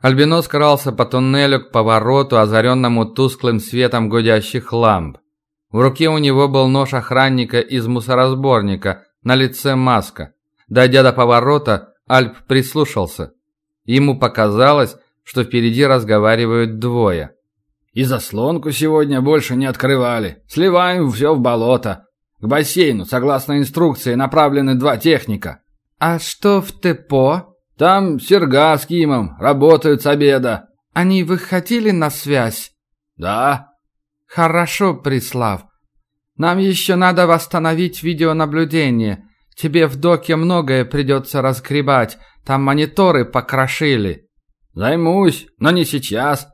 Альбинос крался по туннелю к повороту, озаренному тусклым светом гудящих ламп. В руке у него был нож охранника из мусоросборника, на лице маска. Дойдя до поворота, Альп прислушался. Ему показалось, что впереди разговаривают двое. «И заслонку сегодня больше не открывали. Сливаем все в болото. К бассейну, согласно инструкции, направлены два техника». «А что в Тепо?» «Там Серга с Кимом работают с обеда». «Они выходили на связь?» «Да». «Хорошо, Прислав. Нам еще надо восстановить видеонаблюдение. Тебе в доке многое придется разгребать. Там мониторы покрошили». «Займусь, но не сейчас».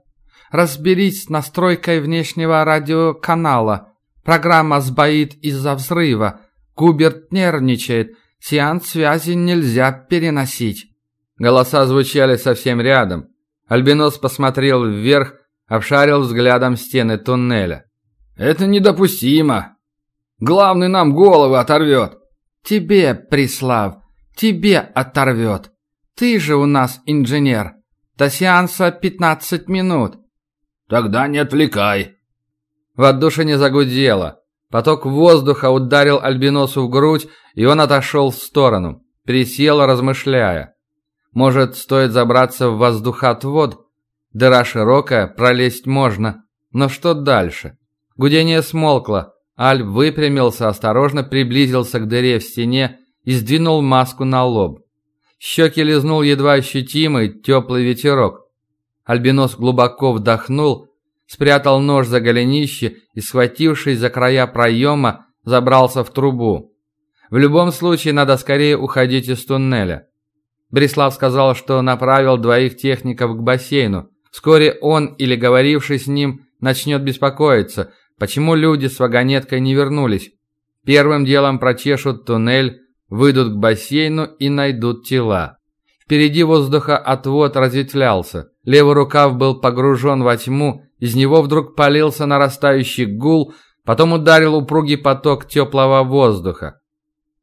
«Разберись с настройкой внешнего радиоканала. Программа сбоит из-за взрыва. Губерт нервничает. Сеанс связи нельзя переносить». Голоса звучали совсем рядом. Альбинос посмотрел вверх, обшарил взглядом стены туннеля. «Это недопустимо. Главный нам головы оторвет». «Тебе, Прислав, тебе оторвет. Ты же у нас инженер. До сеанса 15 минут». «Тогда не отвлекай». В отдушине загудело. Поток воздуха ударил Альбиносу в грудь, и он отошел в сторону. Присел, размышляя. Может, стоит забраться в воздухотвод? Дыра широкая, пролезть можно. Но что дальше? Гудение смолкло. Альб выпрямился, осторожно приблизился к дыре в стене и сдвинул маску на лоб. Щеки лизнул едва ощутимый теплый ветерок. Альбинос глубоко вдохнул, спрятал нож за голенище и, схватившись за края проема, забрался в трубу. В любом случае надо скорее уходить из туннеля. Брислав сказал, что направил двоих техников к бассейну. Вскоре он или говоривший с ним начнет беспокоиться, почему люди с вагонеткой не вернулись. Первым делом прочешут туннель, выйдут к бассейну и найдут тела. Впереди воздухоотвод разветвлялся. Левый рукав был погружен во тьму, из него вдруг полился нарастающий гул, потом ударил упругий поток теплого воздуха.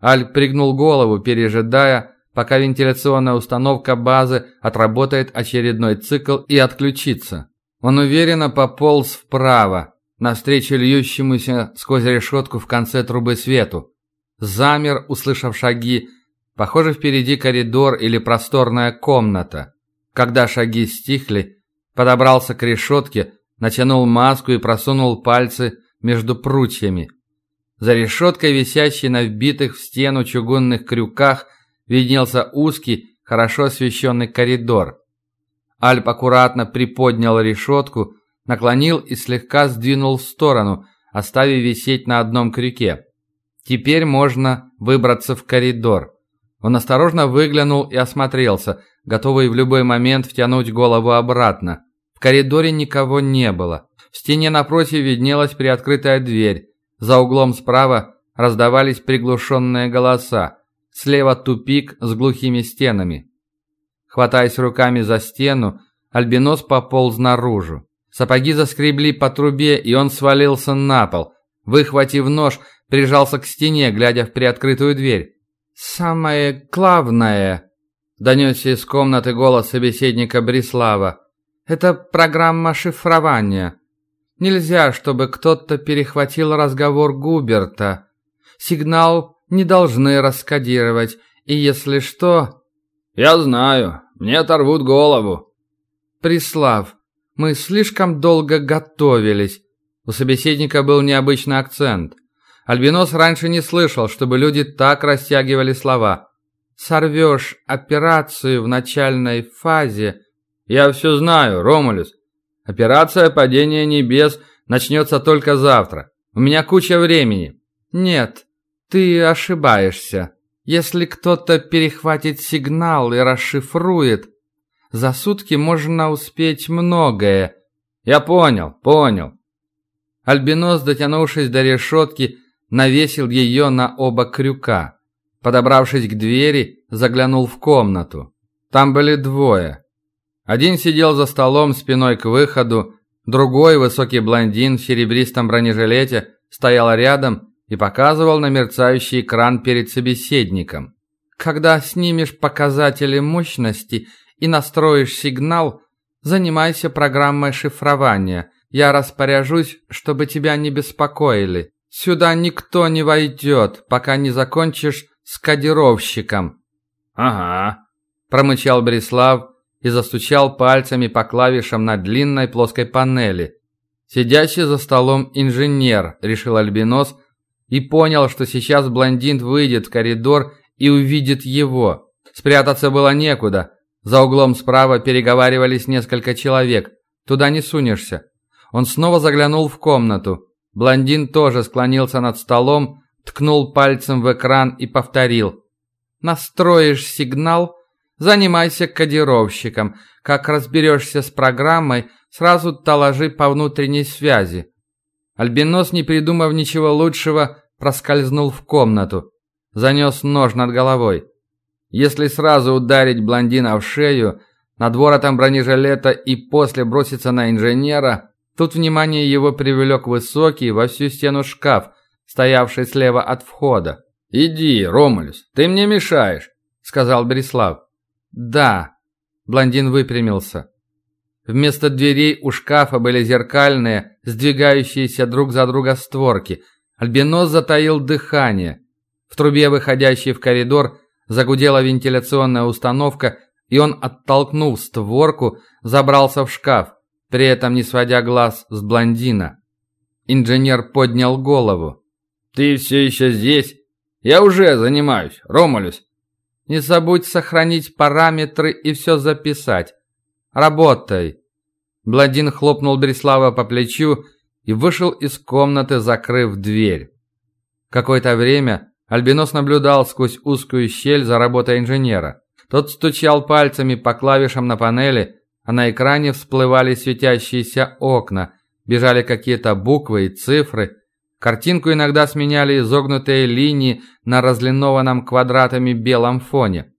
Аль пригнул голову, пережидая, пока вентиляционная установка базы отработает очередной цикл и отключится. Он уверенно пополз вправо, навстречу льющемуся сквозь решетку в конце трубы свету. Замер, услышав шаги. Похоже, впереди коридор или просторная комната. Когда шаги стихли, подобрался к решетке, натянул маску и просунул пальцы между прутьями. За решеткой, висящей на вбитых в стену чугунных крюках, виднелся узкий, хорошо освещенный коридор. Альп аккуратно приподнял решетку, наклонил и слегка сдвинул в сторону, оставив висеть на одном крюке. Теперь можно выбраться в коридор. Он осторожно выглянул и осмотрелся, готовый в любой момент втянуть голову обратно. В коридоре никого не было. В стене напротив виднелась приоткрытая дверь. За углом справа раздавались приглушенные голоса. Слева тупик с глухими стенами. Хватаясь руками за стену, Альбинос пополз наружу. Сапоги заскребли по трубе, и он свалился на пол. Выхватив нож, прижался к стене, глядя в приоткрытую дверь. «Самое главное», — донесся из комнаты голос собеседника Брислава, — «это программа шифрования. Нельзя, чтобы кто-то перехватил разговор Губерта. Сигнал не должны раскодировать, и если что...» «Я знаю, мне оторвут голову». «Прислав, мы слишком долго готовились». У собеседника был необычный акцент. Альбинос раньше не слышал, чтобы люди так растягивали слова. «Сорвешь операцию в начальной фазе...» «Я все знаю, Ромулюс. Операция падения небес начнется только завтра. У меня куча времени». «Нет, ты ошибаешься. Если кто-то перехватит сигнал и расшифрует, за сутки можно успеть многое. Я понял, понял. Альбинос, дотянувшись до решетки, навесил ее на оба крюка. Подобравшись к двери, заглянул в комнату. Там были двое. Один сидел за столом спиной к выходу, другой, высокий блондин в серебристом бронежилете, стоял рядом и показывал на мерцающий экран перед собеседником. Когда снимешь показатели мощности и настроишь сигнал, Занимайся программой шифрования. Я распоряжусь, чтобы тебя не беспокоили. Сюда никто не войдет, пока не закончишь с кодировщиком». «Ага», – промычал Брислав и застучал пальцами по клавишам на длинной плоской панели. Сидящий за столом инженер, решил Альбинос, и понял, что сейчас блондин выйдет в коридор и увидит его. Спрятаться было некуда. За углом справа переговаривались несколько человек. Туда не сунешься. Он снова заглянул в комнату. Блондин тоже склонился над столом, ткнул пальцем в экран и повторил. «Настроишь сигнал? Занимайся кодировщиком. Как разберешься с программой, сразу доложи по внутренней связи». Альбинос, не придумав ничего лучшего, проскользнул в комнату. Занес нож над головой. Если сразу ударить блондина в шею, над воротом бронежилета и после броситься на инженера, тут внимание его привлек высокий во всю стену шкаф, стоявший слева от входа. «Иди, Ромулюс, ты мне мешаешь», — сказал Берислав. «Да». Блондин выпрямился. Вместо дверей у шкафа были зеркальные, сдвигающиеся друг за друга створки. Альбинос затаил дыхание. В трубе, выходящей в коридор, Загудела вентиляционная установка, и он, оттолкнув створку, забрался в шкаф, при этом не сводя глаз с блондина. Инженер поднял голову. «Ты все еще здесь? Я уже занимаюсь, Ромулюс». «Не забудь сохранить параметры и все записать. Работай». Блондин хлопнул Береслава по плечу и вышел из комнаты, закрыв дверь. Какое-то время Альбинос наблюдал сквозь узкую щель за работой инженера. Тот стучал пальцами по клавишам на панели, а на экране всплывали светящиеся окна, бежали какие-то буквы и цифры. Картинку иногда сменяли изогнутые линии на разлинованном квадратами белом фоне.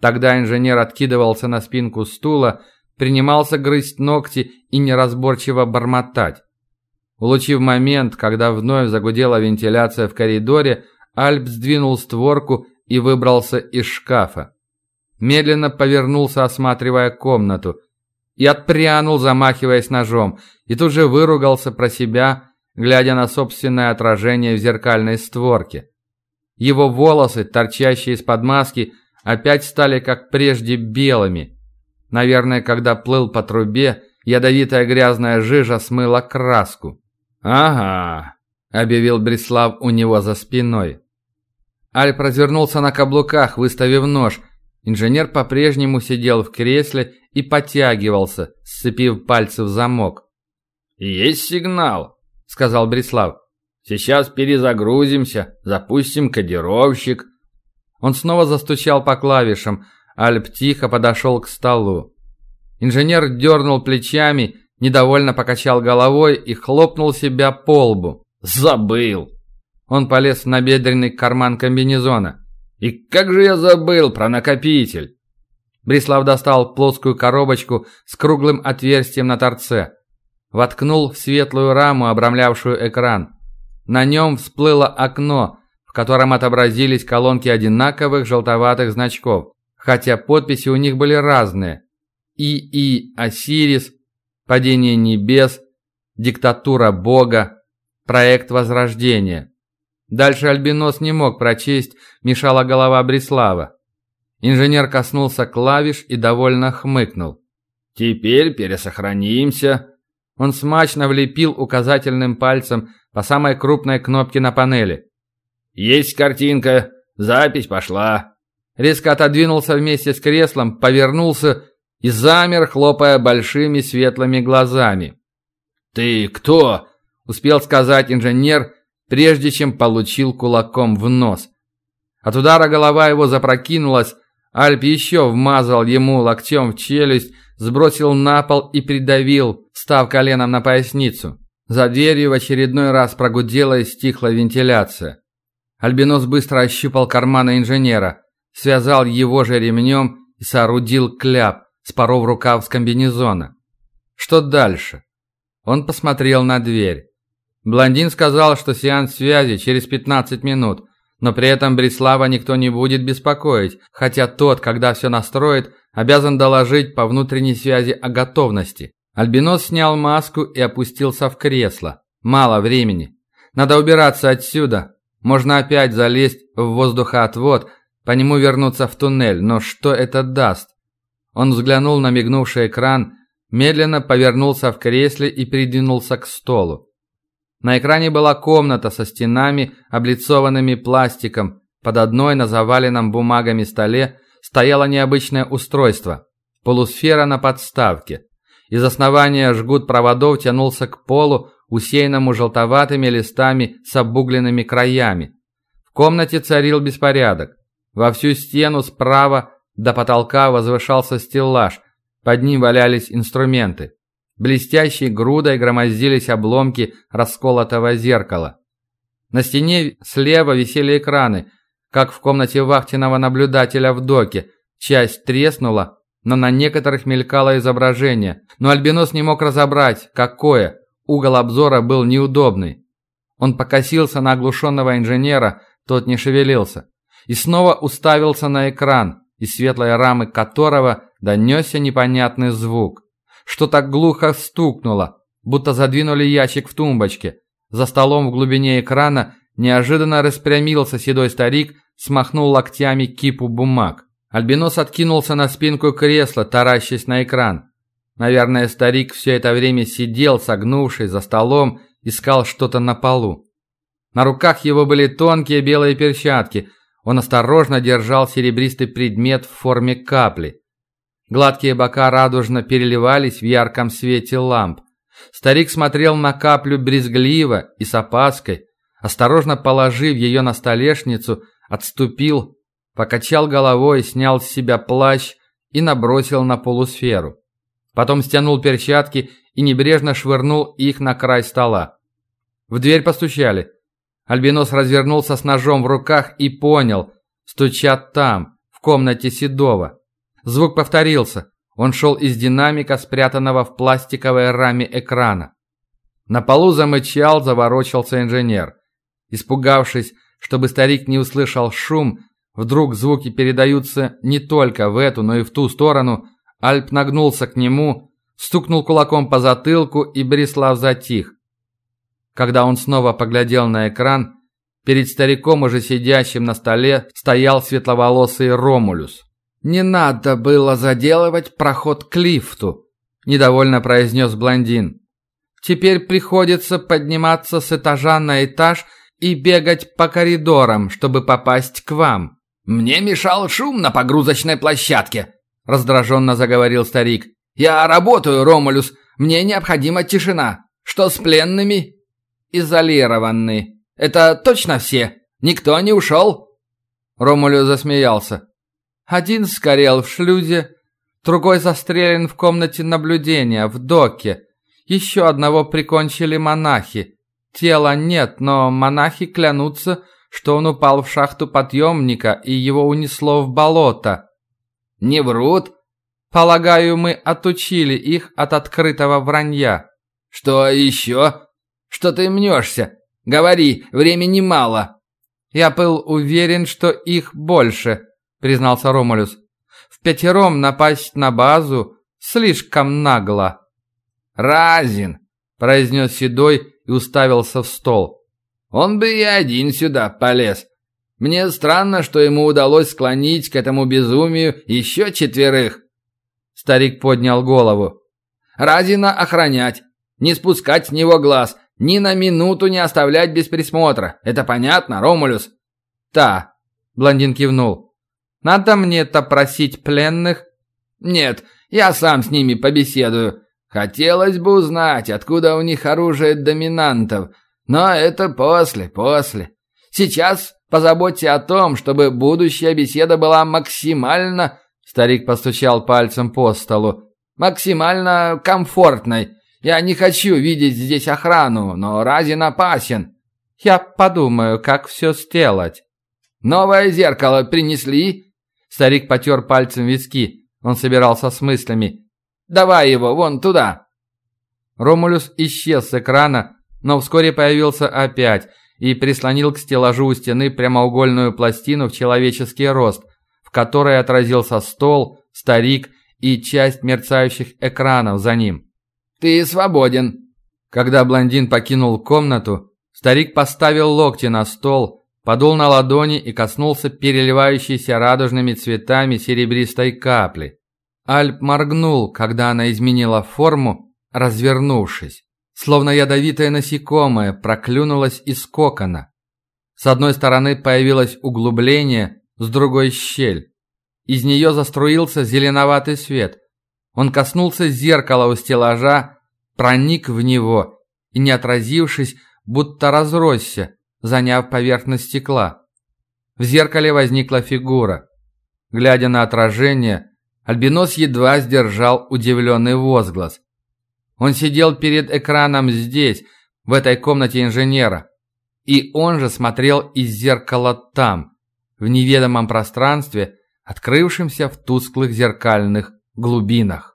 Тогда инженер откидывался на спинку стула, принимался грызть ногти и неразборчиво бормотать. Улучив момент, когда вновь загудела вентиляция в коридоре, Альп сдвинул створку и выбрался из шкафа. Медленно повернулся, осматривая комнату, и отпрянул, замахиваясь ножом, и тут же выругался про себя, глядя на собственное отражение в зеркальной створке. Его волосы, торчащие из-под маски, опять стали, как прежде, белыми. Наверное, когда плыл по трубе, ядовитая грязная жижа смыла краску. «Ага, — объявил Брислав у него за спиной. Альп развернулся на каблуках, выставив нож. Инженер по-прежнему сидел в кресле и подтягивался, сцепив пальцы в замок. «Есть сигнал», — сказал Брислав. «Сейчас перезагрузимся, запустим кодировщик». Он снова застучал по клавишам. Альп тихо подошел к столу. Инженер дернул плечами, недовольно покачал головой и хлопнул себя по лбу. Забыл. Он полез в набедренный карман комбинезона. И как же я забыл про накопитель? Брислав достал плоскую коробочку с круглым отверстием на торце. Воткнул в светлую раму, обрамлявшую экран. На нем всплыло окно, в котором отобразились колонки одинаковых желтоватых значков, хотя подписи у них были разные. ИИ Осирис, Падение небес, Диктатура Бога, Проект Возрождения. Дальше Альбинос не мог прочесть, мешала голова Брислава. Инженер коснулся клавиш и довольно хмыкнул. «Теперь пересохранимся». Он смачно влепил указательным пальцем по самой крупной кнопке на панели. «Есть картинка. Запись пошла». Резко отодвинулся вместе с креслом, повернулся и замер, хлопая большими светлыми глазами. «Ты кто?» успел сказать инженер, прежде чем получил кулаком в нос. От удара голова его запрокинулась, Альп еще вмазал ему локтем в челюсть, сбросил на пол и придавил, став коленом на поясницу. За дверью в очередной раз прогудела и стихла вентиляция. Альбинос быстро ощупал карманы инженера, связал его же ремнем и соорудил кляп, споров рукав с комбинезона. Что дальше? Он посмотрел на дверь. Блондин сказал, что сеанс связи через 15 минут. Но при этом Брислава никто не будет беспокоить, хотя тот, когда все настроит, обязан доложить по внутренней связи о готовности. Альбинос снял маску и опустился в кресло. Мало времени. Надо убираться отсюда. Можно опять залезть в воздухоотвод, по нему вернуться в туннель, но что это даст? Он взглянул на мигнувший экран, медленно повернулся в кресле и придвинулся к столу. На экране была комната со стенами, облицованными пластиком. Под одной на заваленном бумагами столе стояло необычное устройство – полусфера на подставке. Из основания жгут проводов тянулся к полу, усеянному желтоватыми листами с обугленными краями. В комнате царил беспорядок. Во всю стену справа до потолка возвышался стеллаж, под ним валялись инструменты. Блестящей грудой громоздились обломки расколотого зеркала. На стене слева висели экраны, как в комнате вахтенного наблюдателя в доке. Часть треснула, но на некоторых мелькало изображение. Но Альбинос не мог разобрать, какое. Угол обзора был неудобный. Он покосился на оглушенного инженера, тот не шевелился. И снова уставился на экран, из светлой рамы которого донесся непонятный звук. Что-то глухо стукнуло, будто задвинули ящик в тумбочке. За столом в глубине экрана неожиданно распрямился седой старик, смахнул локтями кипу бумаг. Альбинос откинулся на спинку кресла, таращась на экран. Наверное, старик все это время сидел, согнувшись за столом, искал что-то на полу. На руках его были тонкие белые перчатки. Он осторожно держал серебристый предмет в форме капли. Гладкие бока радужно переливались в ярком свете ламп. Старик смотрел на каплю брезгливо и с опаской, осторожно положив ее на столешницу, отступил, покачал головой, снял с себя плащ и набросил на полусферу. Потом стянул перчатки и небрежно швырнул их на край стола. В дверь постучали. Альбинос развернулся с ножом в руках и понял, стучат там, в комнате Седова. Звук повторился. Он шел из динамика, спрятанного в пластиковой раме экрана. На полу замычал, заворочался инженер. Испугавшись, чтобы старик не услышал шум, вдруг звуки передаются не только в эту, но и в ту сторону, Альп нагнулся к нему, стукнул кулаком по затылку, и Борислав затих. Когда он снова поглядел на экран, перед стариком, уже сидящим на столе, стоял светловолосый Ромулюс. «Не надо было заделывать проход к лифту», – недовольно произнес блондин. «Теперь приходится подниматься с этажа на этаж и бегать по коридорам, чтобы попасть к вам». «Мне мешал шум на погрузочной площадке», – раздраженно заговорил старик. «Я работаю, Ромулюс. Мне необходима тишина. Что с пленными?» «Изолированы. Это точно все? Никто не ушел?» Ромулюс засмеялся. Один сгорел в шлюзе, другой застрелен в комнате наблюдения, в доке. Еще одного прикончили монахи. Тела нет, но монахи клянутся, что он упал в шахту подъемника и его унесло в болото. Не врут? Полагаю, мы отучили их от открытого вранья. Что еще? Что ты мнешься? Говори, времени мало. Я был уверен, что их больше признался Ромулюс. «В пятером напасть на базу слишком нагло». «Разин!» – произнес Седой и уставился в стол. «Он бы и один сюда полез. Мне странно, что ему удалось склонить к этому безумию еще четверых». Старик поднял голову. «Разина охранять, не спускать с него глаз, ни на минуту не оставлять без присмотра. Это понятно, Ромулюс?» «Да», – блондин кивнул. Надо мне-то просить пленных?» «Нет, я сам с ними побеседую. Хотелось бы узнать, откуда у них оружие доминантов. Но это после, после. Сейчас позаботьте о том, чтобы будущая беседа была максимально...» Старик постучал пальцем по столу. «Максимально комфортной. Я не хочу видеть здесь охрану, но Разин опасен». «Я подумаю, как все сделать». «Новое зеркало принесли?» Старик потер пальцем виски. Он собирался с мыслями. «Давай его вон туда!» Ромулюс исчез с экрана, но вскоре появился опять и прислонил к стеллажу у стены прямоугольную пластину в человеческий рост, в которой отразился стол, старик и часть мерцающих экранов за ним. «Ты свободен!» Когда блондин покинул комнату, старик поставил локти на стол, подул на ладони и коснулся переливающейся радужными цветами серебристой капли. Альп моргнул, когда она изменила форму, развернувшись. Словно ядовитое насекомое проклюнулось из кокона. С одной стороны появилось углубление, с другой – щель. Из нее заструился зеленоватый свет. Он коснулся зеркала у стеллажа, проник в него и, не отразившись, будто разросся, заняв поверхность стекла. В зеркале возникла фигура. Глядя на отражение, Альбинос едва сдержал удивленный возглас. Он сидел перед экраном здесь, в этой комнате инженера. И он же смотрел из зеркала там, в неведомом пространстве, открывшемся в тусклых зеркальных глубинах.